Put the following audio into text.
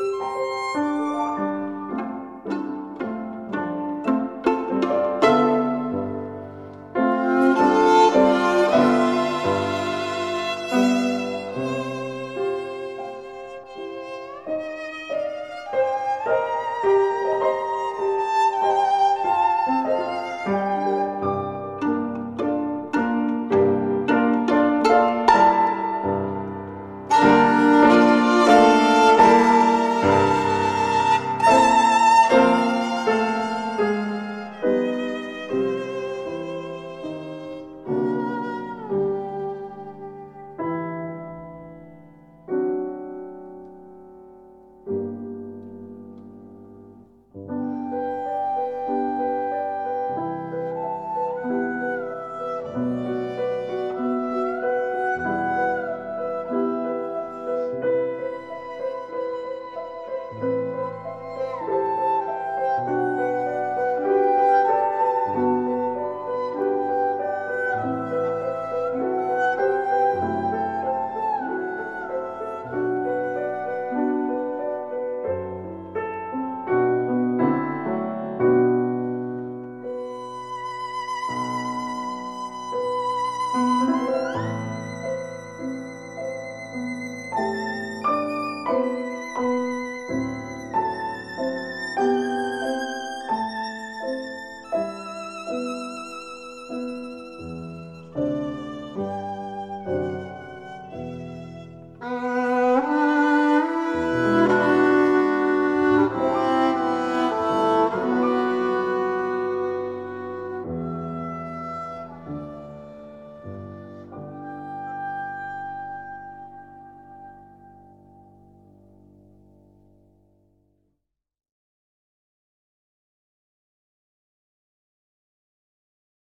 Música